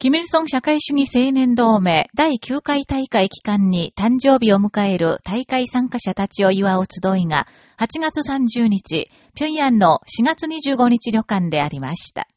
キミルソン社会主義青年同盟第9回大会期間に誕生日を迎える大会参加者たちを祝う集いが8月30日、平壌の4月25日旅館でありました。